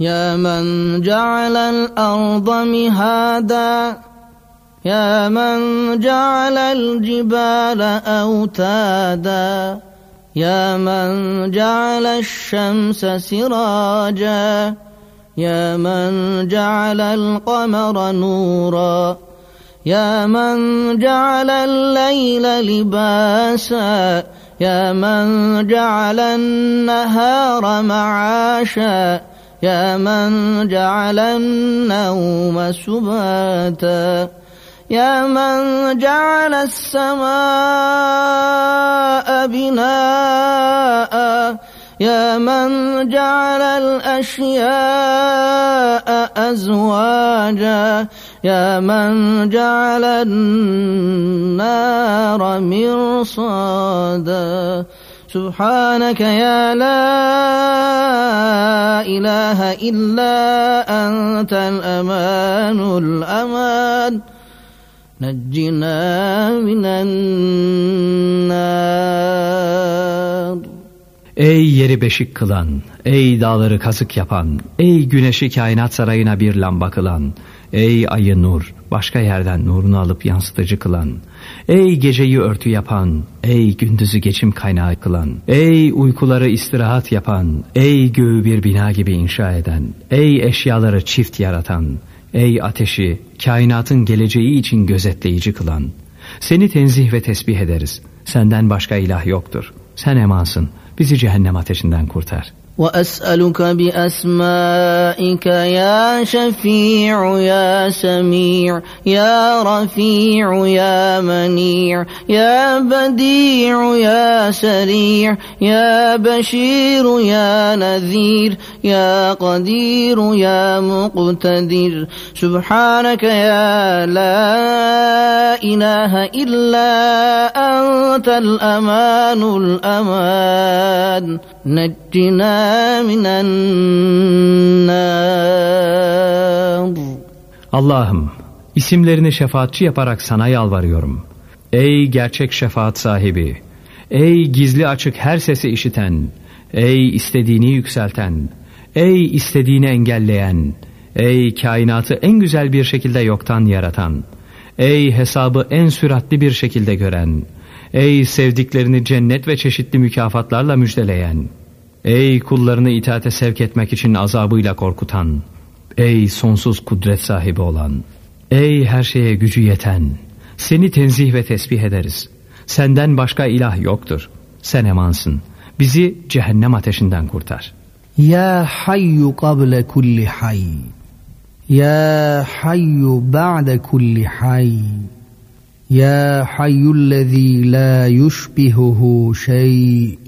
يا من جعل الأرض مهادا يا من جعل الجبال أوتادا يا من جعل الشمس سراجا يا من جعل القمر نورا يا من جعل الليل لباسا يا من جعل النهار معاشا يا من جعل النوم سباتا. يا من جعل السماء بناء. يا من جعل الأشياء أزواجا. يا من جعل النار مرصادا. سبحانك يا لا إله إلا أنت الأمان الأمان نجنا من النار Ey yeri beşik kılan, ey dağları kazık yapan, ey güneşi kainat sarayına bir lamba kılan, ey ayı nur, başka yerden nurunu alıp yansıtıcı kılan, Ey geceyi örtü yapan, ey gündüzü geçim kaynağı kılan, ey uykuları istirahat yapan, ey göğü bir bina gibi inşa eden, ey eşyaları çift yaratan, ey ateşi kainatın geleceği için gözetleyici kılan, seni tenzih ve tesbih ederiz, senden başka ilah yoktur, sen emansın, Bizi cehennem ateşinden kurtar. وأسألك بأسمائك يا شفيع يا سميع يا رفيع يا منيع يا بديع يا سريع يا بشير يا نذير يا قدير يا مقتدر. سبحانك يا لا إله إلا أنت الأمان الأمان. Nettina minen nar. Allah'ım isimlerini şefaatçi yaparak sana yalvarıyorum. Ey gerçek şefaat sahibi, ey gizli açık her sesi işiten, ey istediğini yükselten, ey istediğini engelleyen, ey kainatı en güzel bir şekilde yoktan yaratan, ey hesabı en süratli bir şekilde gören.'' Ey sevdiklerini cennet ve çeşitli mükafatlarla müjdeleyen, Ey kullarını itaate sevk etmek için azabıyla korkutan, ey sonsuz kudret sahibi olan, ey her şeye gücü yeten, seni tenzih ve tesbih ederiz. Senden başka ilah yoktur. Sen emansın. Bizi cehennem ateşinden kurtar. Ya hayyu kable kulli hay. Ya hayyu ba'de kulli hay. Ya hayyullezî la yushbihuhu şey.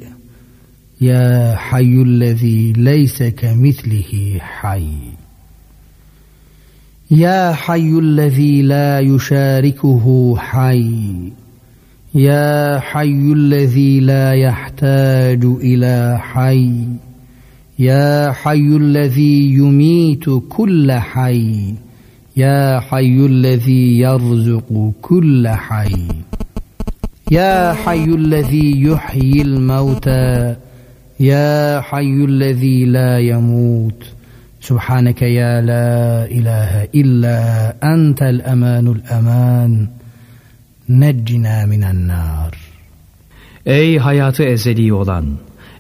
يا حي الذي ليس كمثله حي يا حي الذي لا يشاركه حي يا حي الذي لا يحتاج إلى حي يا حي الذي يميت كل حي يا حي الذي يرزق كل حي يا حي الذي يحيي الموتى يا حي الذي لا يموت سبحانك يا لا إله إلا أنت الأمان الأمان نجنا من النار Ey hayatı ezeli olan,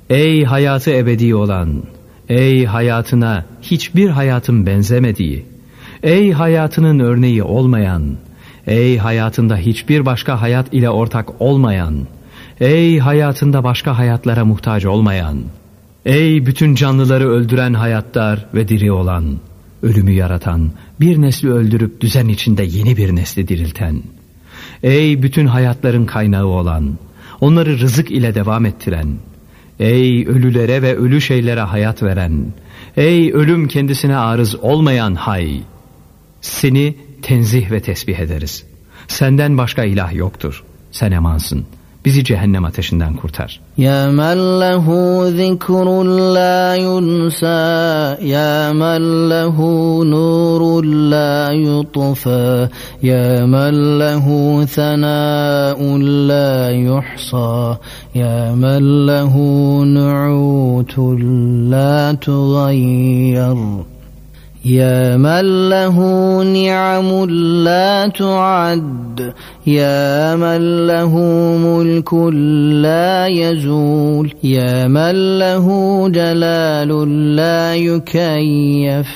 ey hayatı ebedi olan, ey hayatına hiçbir hayatın benzemediği, ey hayatının örneği olmayan, ey hayatında hiçbir başka hayat ile ortak olmayan, Ey hayatında başka hayatlara muhtaç olmayan, ey bütün canlıları öldüren hayatlar ve diri olan, ölümü yaratan, bir nesli öldürüp düzen içinde yeni bir nesli dirilten, ey bütün hayatların kaynağı olan, onları rızık ile devam ettiren, ey ölülere ve ölü şeylere hayat veren, ey ölüm kendisine arız olmayan hay, seni tenzih ve tesbih ederiz. Senden başka ilah yoktur. Sen emansın. Bizi cehennem ateşinden kurtar. Ya men lehu zikrun la yunsa Ya men lehu nurun la yutfa Ya men lehu thana'un la yuhsa Ya men lehu nu'utun la tughayyar يا من له نعم لا تعد يا من له ملك لا يزول يا من له جلال لا يكيف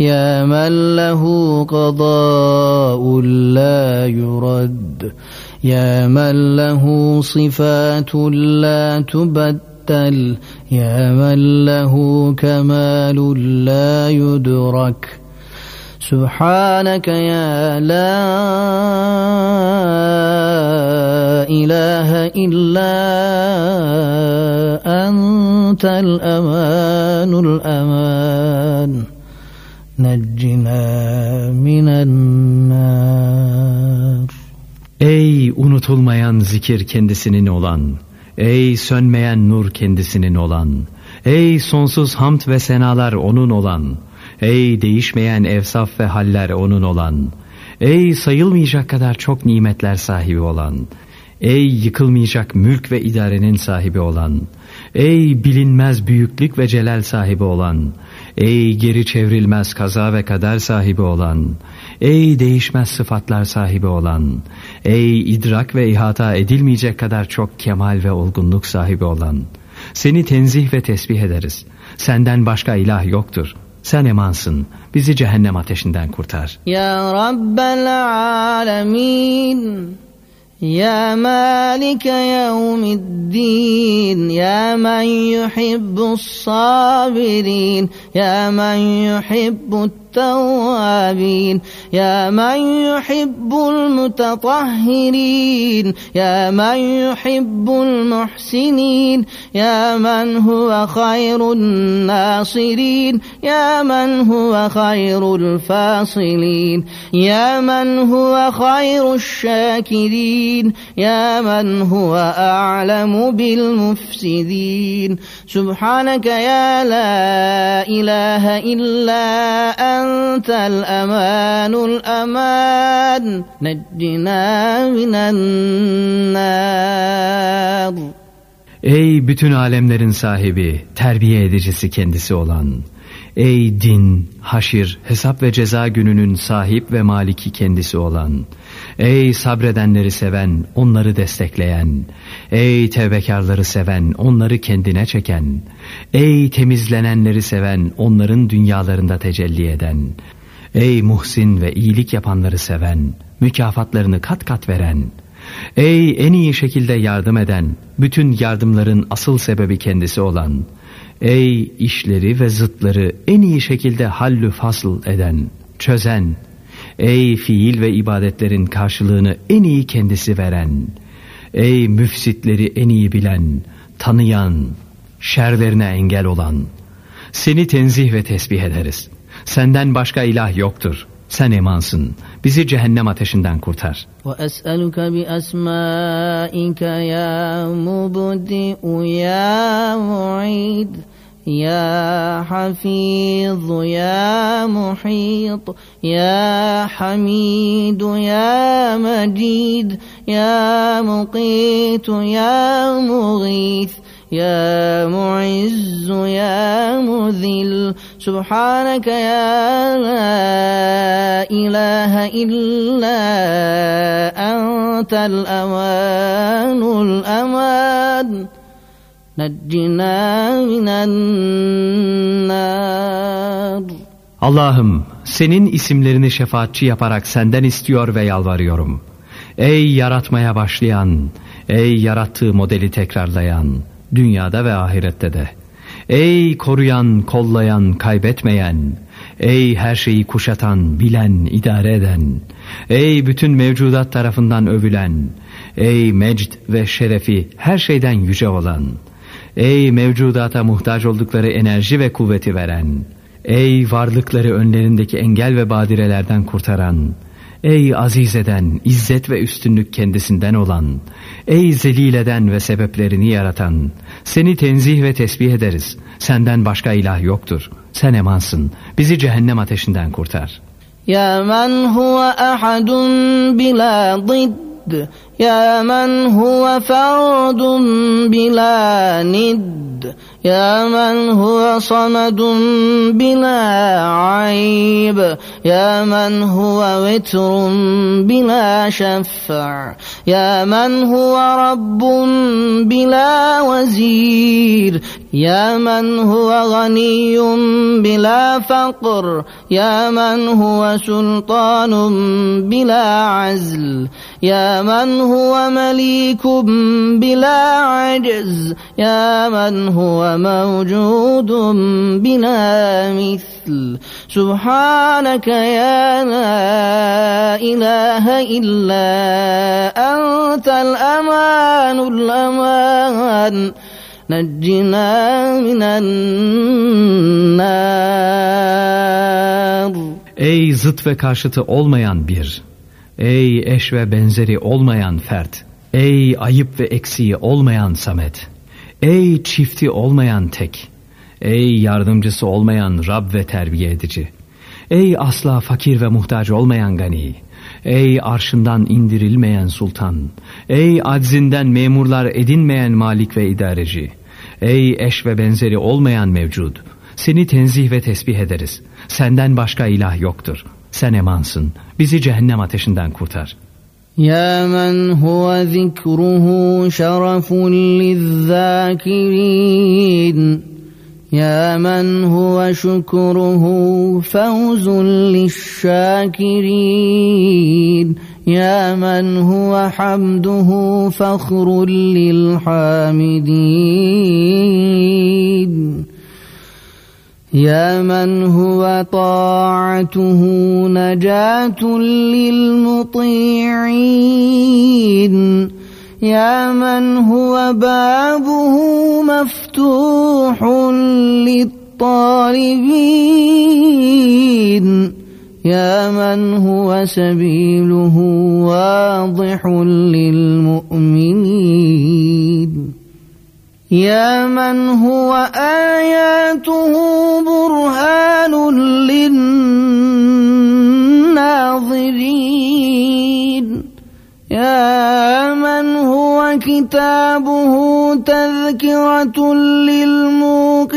يا من له قضاء لا يرد يا من له صفات لا تبد المبتل يا من له كمال لا يدرك. سبحانك يا لا إله إلا أنت الأمان الأمان. نجنا من النار. Ey unutulmayan zikir kendisinin olan Ey sönmeyen nur kendisinin olan, ey sonsuz hamd ve senalar onun olan, ey değişmeyen evsaf ve haller onun olan, ey sayılmayacak kadar çok nimetler sahibi olan, ey yıkılmayacak mülk ve idarenin sahibi olan, ey bilinmez büyüklük ve celal sahibi olan, ey geri çevrilmez kaza ve kader sahibi olan, Ey değişmez sıfatlar sahibi olan, ey idrak ve ihata edilmeyecek kadar çok kemal ve olgunluk sahibi olan, seni tenzih ve tesbih ederiz. Senden başka ilah yoktur. Sen emansın. Bizi cehennem ateşinden kurtar. Ya Rabbel alemin. يا مالك يوم الدين يا من يحب الصابرين يا من يحب التوابين يا من يحب المتطهرين. يا من يحب المحسنين. يا من هو خير الناصرين. يا من هو خير الفاصلين. يا من هو خير الشاكرين. يا من هو أعلم بالمفسدين. سبحانك يا لا إله إلا أنت. الأمان الأمان نجنا من النار Ey bütün alemlerin sahibi, terbiye edicisi kendisi olan, ey din, haşir, hesap ve ceza gününün sahip ve maliki kendisi olan, ey sabredenleri seven, onları destekleyen, ey tevbekarları seven, onları kendine çeken, ey temizlenenleri seven, onların dünyalarında tecelli eden, ey muhsin ve iyilik yapanları seven, mükafatlarını kat kat veren, Ey en iyi şekilde yardım eden, bütün yardımların asıl sebebi kendisi olan, ey işleri ve zıtları en iyi şekilde hallü fasıl eden, çözen, ey fiil ve ibadetlerin karşılığını en iyi kendisi veren, ey müfsitleri en iyi bilen, tanıyan, şerlerine engel olan, seni tenzih ve tesbih ederiz. Senden başka ilah yoktur.'' Sen emansın. Bizi cehennem ateşinden kurtar. وَأَسْأَلُكَ بِأَسْمَائِكَ يَا مُبْدِئُ يَا مُعِيدُ يا حفيظ يا محيط يا حميد يا مجيد يا مقيت يا مغيث يا معز يا مذل سبحانك يا لا إله إلا أنت الأمان الأمان نجنا من النار Allah'ım senin isimlerini şefaatçi yaparak senden istiyor ve yalvarıyorum. Ey yaratmaya başlayan, ey yarattığı modeli tekrarlayan, dünyada ve ahirette de. Ey koruyan, kollayan, kaybetmeyen, ey her şeyi kuşatan, bilen, idare eden, ey bütün mevcudat tarafından övülen, ey mecd ve şerefi her şeyden yüce olan, ey mevcudata muhtaç oldukları enerji ve kuvveti veren, ey varlıkları önlerindeki engel ve badirelerden kurtaran, Ey aziz eden, izzet ve üstünlük kendisinden olan, ey zelil eden ve sebeplerini yaratan, seni tenzih ve tesbih ederiz. Senden başka ilah yoktur. Sen emansın. Bizi cehennem ateşinden kurtar. Ya men huve ahadun bila ضد يا من هو فرد بلا ند. يا من هو صمد بلا عيب. يا من هو وتر بلا شفع. يا من هو رب بلا وزير. يا من هو غني بلا فقر. يا من هو سلطان بلا عزل. يا من هو مليك بلا عجز يا من هو موجود بلا مثل سبحانك يا لا إله إلا أنت الأمان الأمان نجنا من النار Ey zıt ve karşıtı olmayan bir Ey eş ve benzeri olmayan fert, ey ayıp ve eksiği olmayan Samet, ey çifti olmayan tek, ey yardımcısı olmayan Rab ve terbiye edici, ey asla fakir ve muhtaç olmayan Gani, ey arşından indirilmeyen sultan, ey aczinden memurlar edinmeyen malik ve idareci, ey eş ve benzeri olmayan mevcud, seni tenzih ve tesbih ederiz, senden başka ilah yoktur.'' Sen emansın. Bizi cehennem ateşinden kurtar. Ya men huve zikruhu şerefun lizzâkirin. Ya men huve şükruhu fevzun lişşâkirin. Ya men huve hamduhu fakhrun lilhamidin. يا من هو طاعته نجاة للمطيعين. يا من هو بابه مفتوح للطالبين. يا من هو سبيله واضح للمؤمنين. يا من هو آياته برهان للناظرين. يا من هو كتابه تذكرة للموقنين.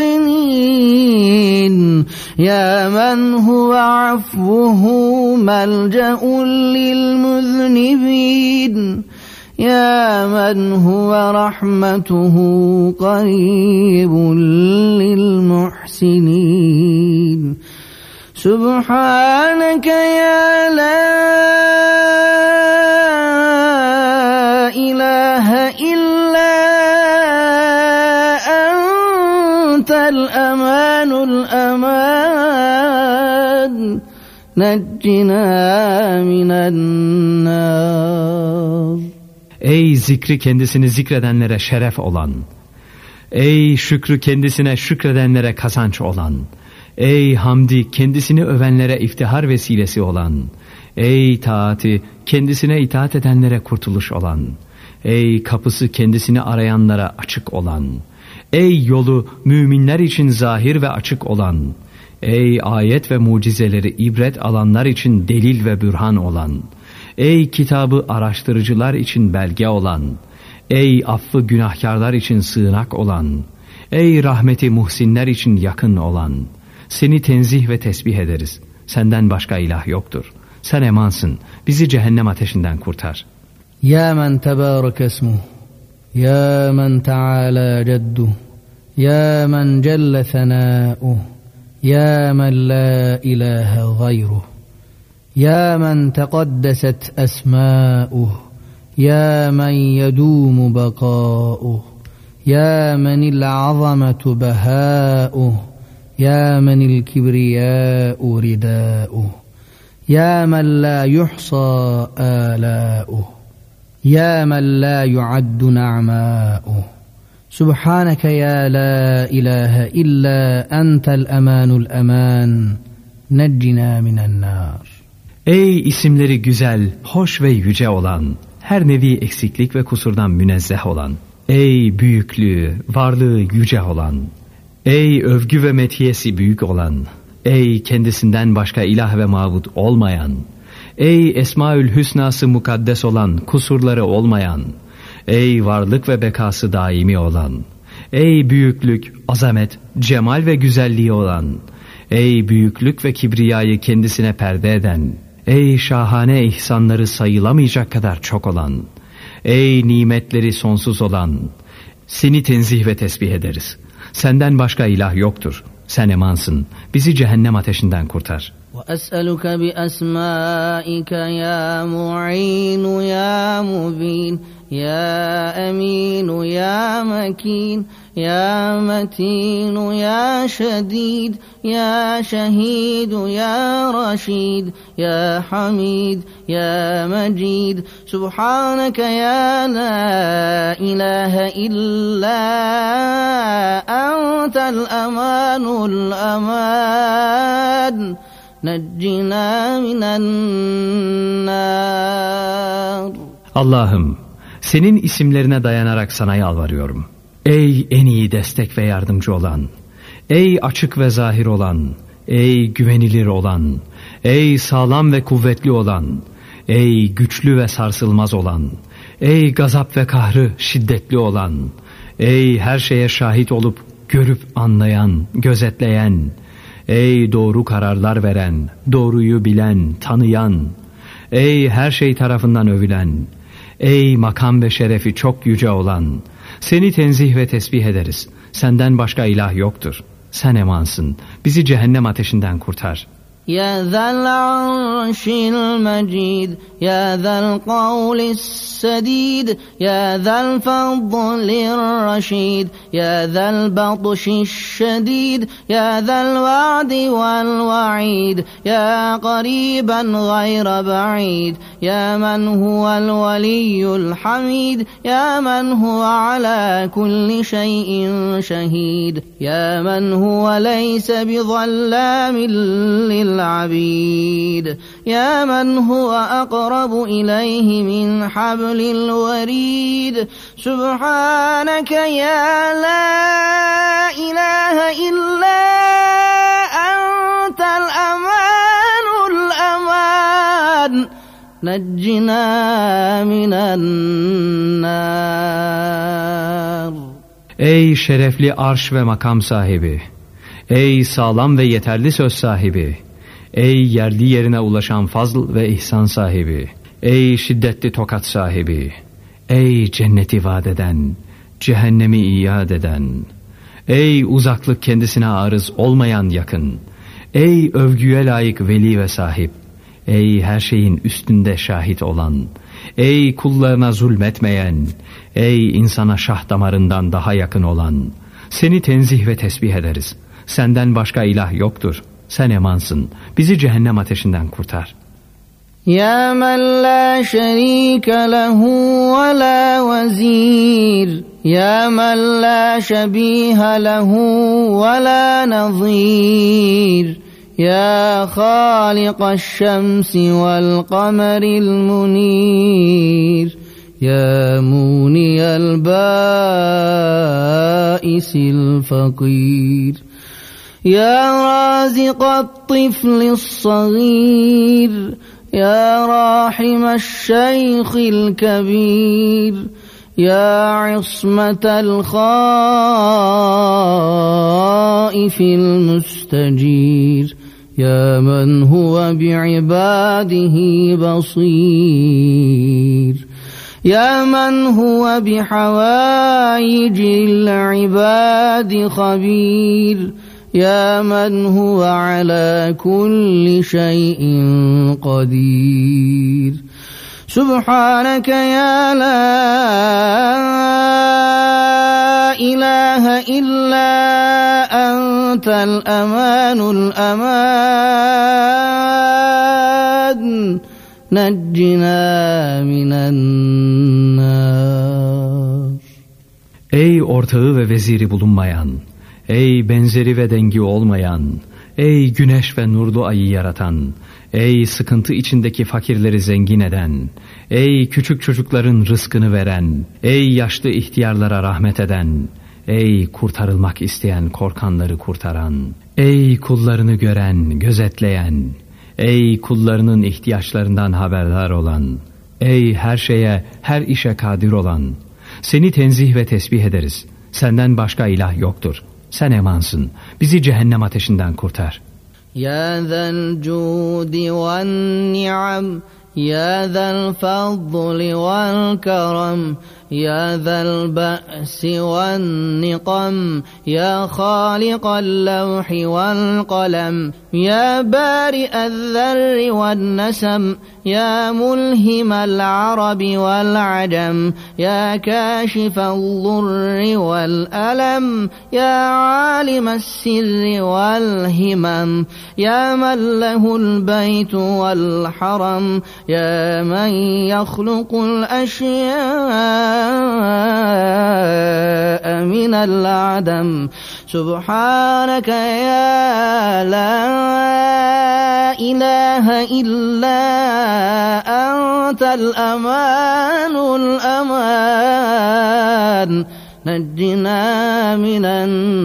يا من هو عفوه ملجأ للمذنبين. يا من هو رحمته قريب للمحسنين. سبحانك يا لا إله إلا أنت الأمان الأمان. نجنا من النار. Ey zikri kendisini zikredenlere şeref olan, ey şükrü kendisine şükredenlere kazanç olan, ey hamdi kendisini övenlere iftihar vesilesi olan, ey taati kendisine itaat edenlere kurtuluş olan, ey kapısı kendisini arayanlara açık olan, ey yolu müminler için zahir ve açık olan, ey ayet ve mucizeleri ibret alanlar için delil ve bürhan olan.'' Ey kitabı araştırıcılar için belge olan, ey affı günahkarlar için sığınak olan, ey rahmeti muhsinler için yakın olan, seni tenzih ve tesbih ederiz. Senden başka ilah yoktur. Sen emansın. Bizi cehennem ateşinden kurtar. Ya men tebarek esmuh. Ya men teala cedduh. Ya men celle senâuh. Ya men la ilahe gayruh. يا من تقدست أسماؤه يا من يدوم بقاؤه يا من العظمة بهاؤه يا من الكبرياء رداؤه يا من لا يحصى آلاؤه يا من لا يعد نعماؤه. سبحانك يا لا إله إلا أنت الأمان الأمان نجنا من النار. Ey isimleri güzel, hoş ve yüce olan, her nevi eksiklik ve kusurdan münezzeh olan, ey büyüklüğü, varlığı yüce olan, ey övgü ve metiyesi büyük olan, ey kendisinden başka ilah ve mabut olmayan, ey Esmaül Hüsnası mukaddes olan, kusurları olmayan, ey varlık ve bekası daimi olan, ey büyüklük, azamet, cemal ve güzelliği olan, ey büyüklük ve kibriyayı kendisine perde eden, Ey şahane ihsanları sayılamayacak kadar çok olan, ey nimetleri sonsuz olan, seni tenzih ve tesbih ederiz. Senden başka ilah yoktur. Sen emansın. Bizi cehennem ateşinden kurtar. وأسألك بأسمائك يا معين يا مبين يا أمين يا مكين يا متين يا شديد يا شهيد يا رشيد يا حميد يا مجيد سبحانك يا لا إله إلا أنت الأمان الأمان نجنا من النار Allah'ım senin isimlerine dayanarak sana yalvarıyorum. Ey en iyi destek ve yardımcı olan, ey açık ve zahir olan, ey güvenilir olan, ey sağlam ve kuvvetli olan, ey güçlü ve sarsılmaz olan, ey gazap ve kahrı şiddetli olan, ey her şeye şahit olup görüp anlayan, gözetleyen, ey doğru kararlar veren, doğruyu bilen, tanıyan, ey her şey tarafından övülen, Ey makam ve şerefi çok yüce olan, seni tenzih ve tesbih ederiz. Senden başka ilah yoktur. Sen emansın. Bizi cehennem ateşinden kurtar.'' يا ذا العرش المجيد يا ذا القول السديد يا ذا الفضل الرشيد يا ذا البطش الشديد. يا ذا الوعد والوعيد. يا قريبا غير بعيد. يا من هو الولي الحميد. يا من هو على كل شيء شهيد. يا من هو ليس بظلام للعبيد. يا من هو أقرب إليه من حبل الوريد سبحانك يا لا إله إلا أنت الأمان الأمان نجنا من النار Ey şerefli arş ve makam sahibi! Ey sağlam ve yeterli söz sahibi! Ey yerli yerine ulaşan fazl ve ihsan sahibi, Ey şiddetli tokat sahibi, ey cenneti vaat eden, cehennemi iade eden, ey uzaklık kendisine arız olmayan yakın, ey övgüye layık veli ve sahip, ey her şeyin üstünde şahit olan, ey kullarına zulmetmeyen, ey insana şah damarından daha yakın olan, seni tenzih ve tesbih ederiz. Senden başka ilah yoktur.'' Sen emansın. Bizi cehennem ateşinden kurtar. يا من لا شريك له ولا وزير. يا من لا شبيه له ولا نظير. يا خالق الشمس والقمر المنير. يا موني البائس الفقير. يا رازق الطفل الصغير. يا راحم الشيخ الكبير يا عصمة الخائف المستجير يا من هو بعباده بصير. يا من هو بحوائج العباد خبير. يا من هو على كل شيء قدير. سبحانك يا لا إله إلا أنت الأمان الأمان. نجنا من النار. Ey ortağı ve veziri bulunmayan Ey benzeri ve dengi olmayan, Ey güneş ve nurlu ayı yaratan, ey sıkıntı içindeki fakirleri zengin eden, ey küçük çocukların rızkını veren, ey yaşlı ihtiyarlara rahmet eden, ey kurtarılmak isteyen korkanları kurtaran, ey kullarını gören, gözetleyen, ey kullarının ihtiyaçlarından haberdar olan, ey her şeye, her işe kadir olan, seni tenzih ve tesbih ederiz. Senden başka ilah yoktur sen emansın. Bizi cehennem ateşinden kurtar. Ya zel cudi ve ni'am, ya zel fadli vel kerem, يا ذا البأس والنقم يا خالق اللوح والقلم يا بارئ الذر والنسم يا ملهم العرب والعجم يا كاشف الضر والألم يا عالم السر والهمم يا من له البيت والحرم يا من يخلق الأشياء من العدم سبحانك يا لا إله إلا أنت الأمان الأمان نجنا من النار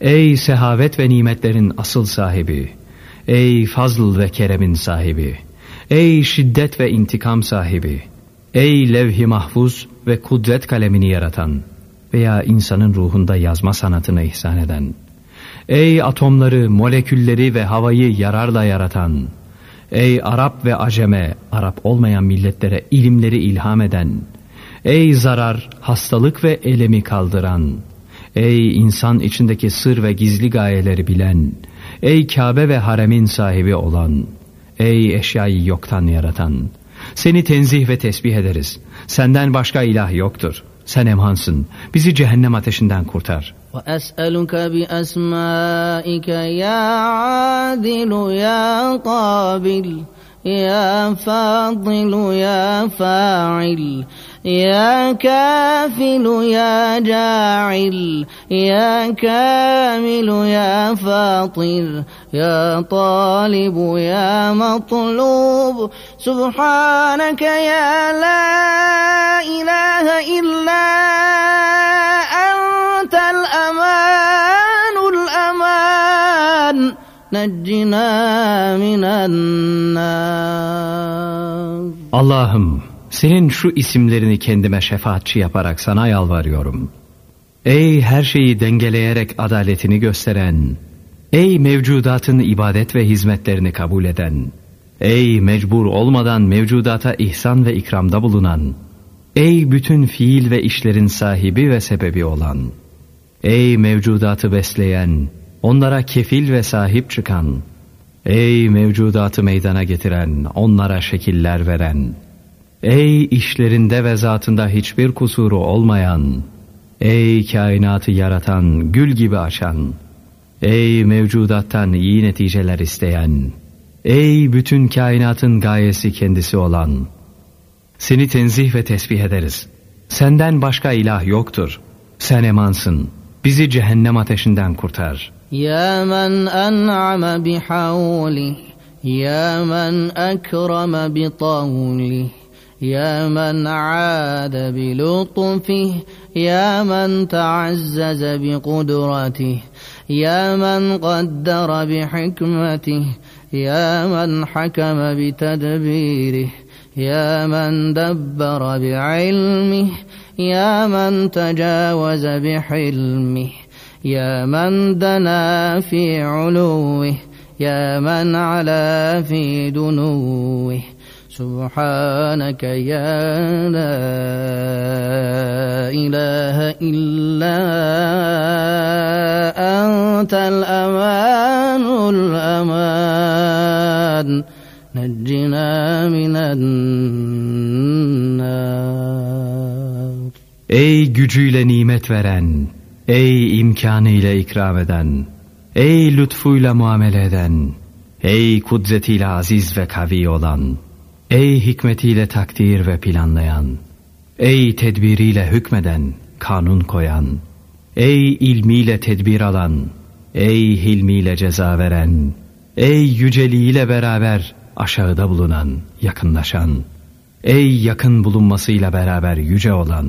Ey sehavet ve nimetlerin asıl sahibi, ey fazl ve keremin sahibi, ey şiddet ve intikam sahibi, ey levh-i mahfuz ve kudret kalemini yaratan veya insanın ruhunda yazma sanatını ihsan eden, ey atomları, molekülleri ve havayı yararla yaratan, ey Arap ve Aceme, Arap olmayan milletlere ilimleri ilham eden, ey zarar, hastalık ve elemi kaldıran, Ey insan içindeki sır ve gizli gayeleri bilen, ey Kabe ve haremin sahibi olan, ey eşyayı yoktan yaratan, seni tenzih ve tesbih ederiz. Senden başka ilah yoktur. Sen emhansın. Bizi cehennem ateşinden kurtar. وأسألك بأسمائك يا عادل يا قابل يا فاضل يا فاعل يا كافل يا جاعل يا كامل يا فاطر يا طالب يا مطلوب. سبحانك يا لا إله إلا أنت الأمان الأمان. نجنا من النار. Allah'ım senin şu isimlerini kendime şefaatçi yaparak sana yalvarıyorum. Ey her şeyi dengeleyerek adaletini gösteren, ey mevcudatın ibadet ve hizmetlerini kabul eden, ey mecbur olmadan mevcudata ihsan ve ikramda bulunan, ey bütün fiil ve işlerin sahibi ve sebebi olan, ey mevcudatı besleyen, onlara kefil ve sahip çıkan, ey mevcudatı meydana getiren, onlara şekiller veren, Ey işlerinde ve zatında hiçbir kusuru olmayan, ey kainatı yaratan, gül gibi açan, ey mevcudattan iyi neticeler isteyen, ey bütün kainatın gayesi kendisi olan, seni tenzih ve tesbih ederiz. Senden başka ilah yoktur. Sen emansın. Bizi cehennem ateşinden kurtar. Ya men en'ame bihawlih, ya men ekreme bitavlih, يا من عاد بلطفه يا من تعزز بقدرته يا من قدر بحكمته يا من حكم بتدبيره يا من دبر بعلمه يا من تجاوز بحلمه يا من دنا في علوه يا من علا في دنوه. سبحانك يا لا إله إلا أنت الأمان الأمان نجنا من النار Ey gücüyle nimet veren, ey imkanıyla ikram eden, ey lütfuyla muamele eden, ey kudretiyle aziz ve kavi olan, Ey hikmetiyle takdir ve planlayan, ey tedbiriyle hükmeden, kanun koyan, Ey ilmiyle tedbir alan, ey hilmiyle ceza veren, ey yüceliğiyle beraber aşağıda bulunan, yakınlaşan, ey yakın bulunmasıyla beraber yüce olan,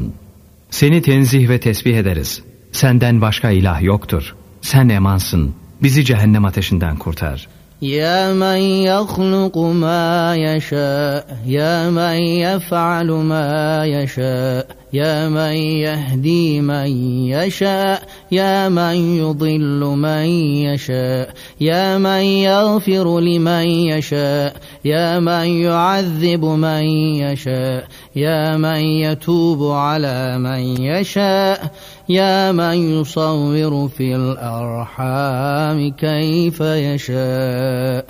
seni tenzih ve tesbih ederiz. Senden başka ilah yoktur. Sen emansın. Bizi cehennem ateşinden kurtar.'' يا من يخلق ما يشاء يا من يفعل ما يشاء يا من يهدي من يشاء يا من يضل من يشاء يا من يغفر لمن يشاء يا من يعذب من يشاء يا من يتوب على من يشاء يا من يصور في الأرحام كيف يشاء؟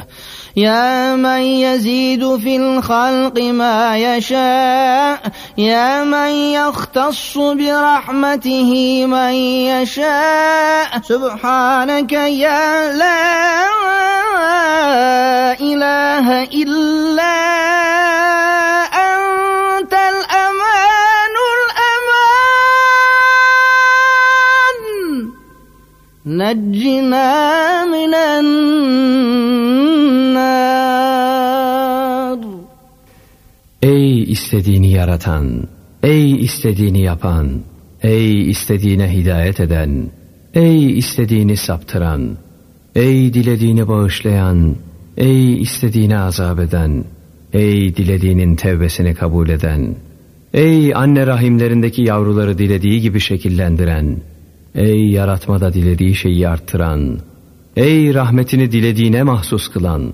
يا من يزيد في الخلق ما يشاء؟ يا من يختص برحمته من يشاء؟ سبحانك يا لا إله إلا نجنا من النار Ey istediğini yaratan, ey istediğini yapan, ey istediğine hidayet eden, ey istediğini saptıran, ey dilediğini bağışlayan, ey istediğini azap eden, ey dilediğinin tevbesini kabul eden, ey anne rahimlerindeki yavruları dilediği gibi şekillendiren, Ey yaratmada dilediği şeyi arttıran, ey rahmetini dilediğine mahsus kılan,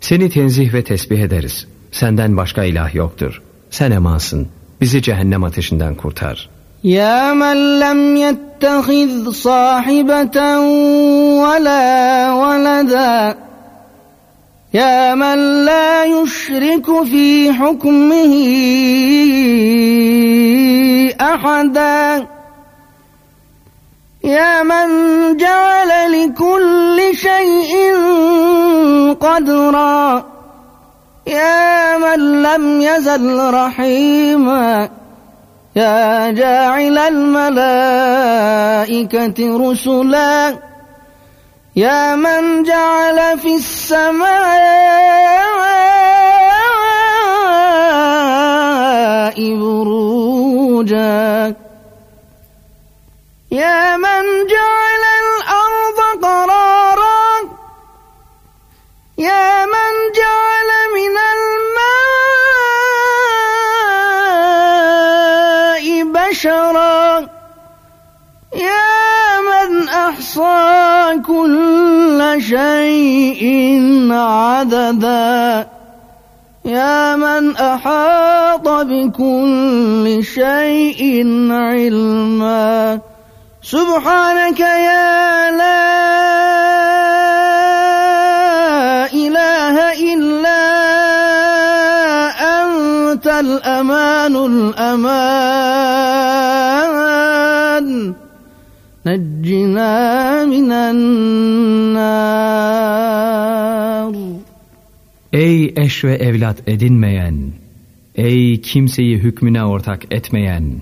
seni tenzih ve tesbih ederiz. Senden başka ilah yoktur. Sen emansın. Bizi cehennem ateşinden kurtar. Ya men lem yettehiz sahibeten ve la veleda. Ya men la yuşriku fi hukmihi ahadan. يا من جعل لكل شيء قدرا يا من لم يزل رحيما يا جاعل الملائكة رسلا يا من جعل في السماء بروجا يا من يا من جعل من الماء بشرا. يا من أحصى كل شيء عددا. يا من أحاط بكل شيء علما. سبحانك يا لا الأمان الأمان نجنا من النار Ey eş ve evlat edinmeyen, ey kimseyi hükmüne ortak etmeyen,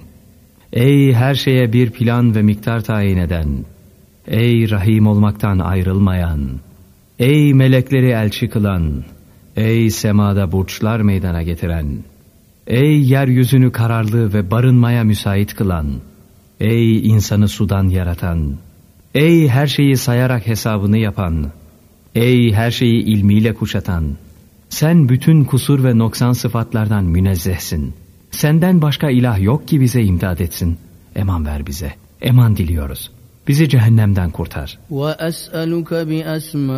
ey her şeye bir plan ve miktar tayin eden, ey rahim olmaktan ayrılmayan, ey melekleri elçi kılan, ey semada burçlar meydana getiren, Ey yeryüzünü kararlı ve barınmaya müsait kılan, ey insanı sudan yaratan, ey her şeyi sayarak hesabını yapan, ey her şeyi ilmiyle kuşatan, sen bütün kusur ve noksan sıfatlardan münezzehsin. Senden başka ilah yok ki bize imdad etsin. Eman ver bize. Eman diliyoruz. Bizi cehennemden kurtar. وأسألك بأسمائك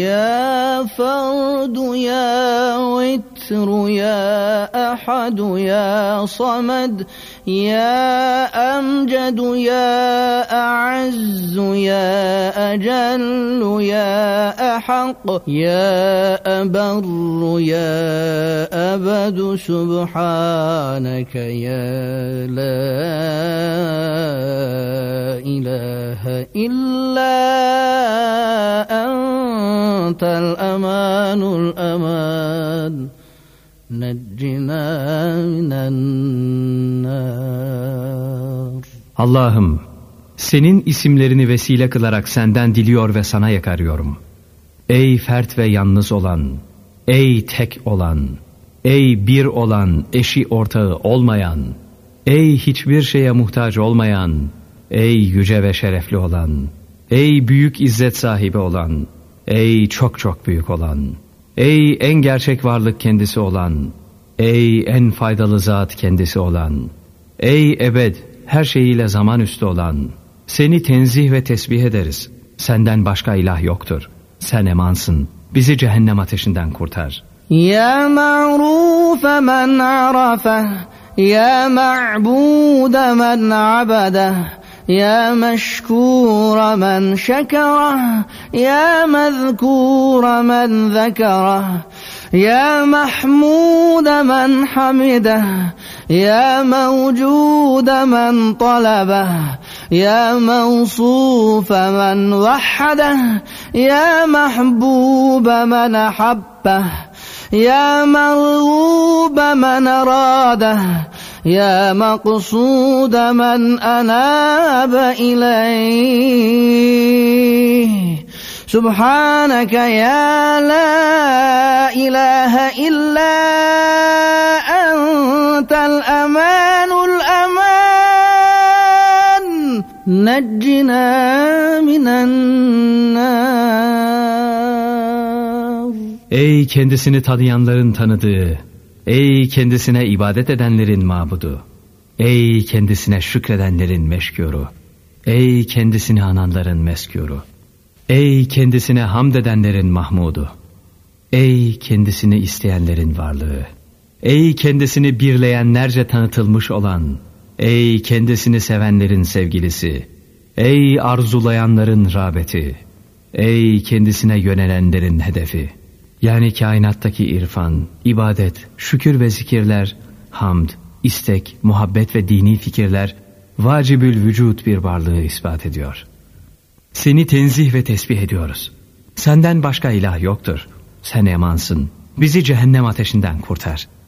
يا فرد يا وتر يا أحد يا صمد يا أمجد يا أعز يا أجل يا أحق يا أبر يا أبد سبحانك يا لا إله إلا أنت الأمان الأمان نجنا من النار Allah'ım senin isimlerini vesile kılarak senden diliyor ve sana yakarıyorum. Ey fert ve yalnız olan, ey tek olan, ey bir olan, eşi ortağı olmayan, ey hiçbir şeye muhtaç olmayan, ey yüce ve şerefli olan, ey büyük izzet sahibi olan, ey çok çok büyük olan, ey en gerçek varlık kendisi olan, ey en faydalı zat kendisi olan, ey ebed her şeyiyle zaman üstü olan, seni tenzih ve tesbih ederiz. Senden başka ilah yoktur. Sen emansın. Bizi cehennem ateşinden kurtar. Ya ma'ruf men arafe, يا معبود من عبده يا مشكور من شكره يا مذكور من ذكره يا محمود من حمده يا موجود من طلبه يا موصوف من وحده يا محبوب من أحبه. يا مرغوب من أراده يا مقصود من أناب إليه. سبحانك يا لا إله إلا أنت الأمان الأمان. نجنا من النار. Ey kendisini tanıyanların tanıdığı, ey kendisine ibadet edenlerin mabudu, ey kendisine şükredenlerin meşkuru, ey kendisini ananların meskuru, ey kendisine hamd edenlerin mahmudu, ey kendisini isteyenlerin varlığı, ey kendisini birleyenlerce tanıtılmış olan, ey kendisini sevenlerin sevgilisi, ey arzulayanların rağbeti, ey kendisine yönelenlerin hedefi, yani kainattaki irfan, ibadet, şükür ve zikirler, hamd, istek, muhabbet ve dini fikirler vacibül vücut bir varlığı ispat ediyor. Seni tenzih ve tesbih ediyoruz. Senden başka ilah yoktur. Sen emansın. Bizi cehennem ateşinden kurtar.''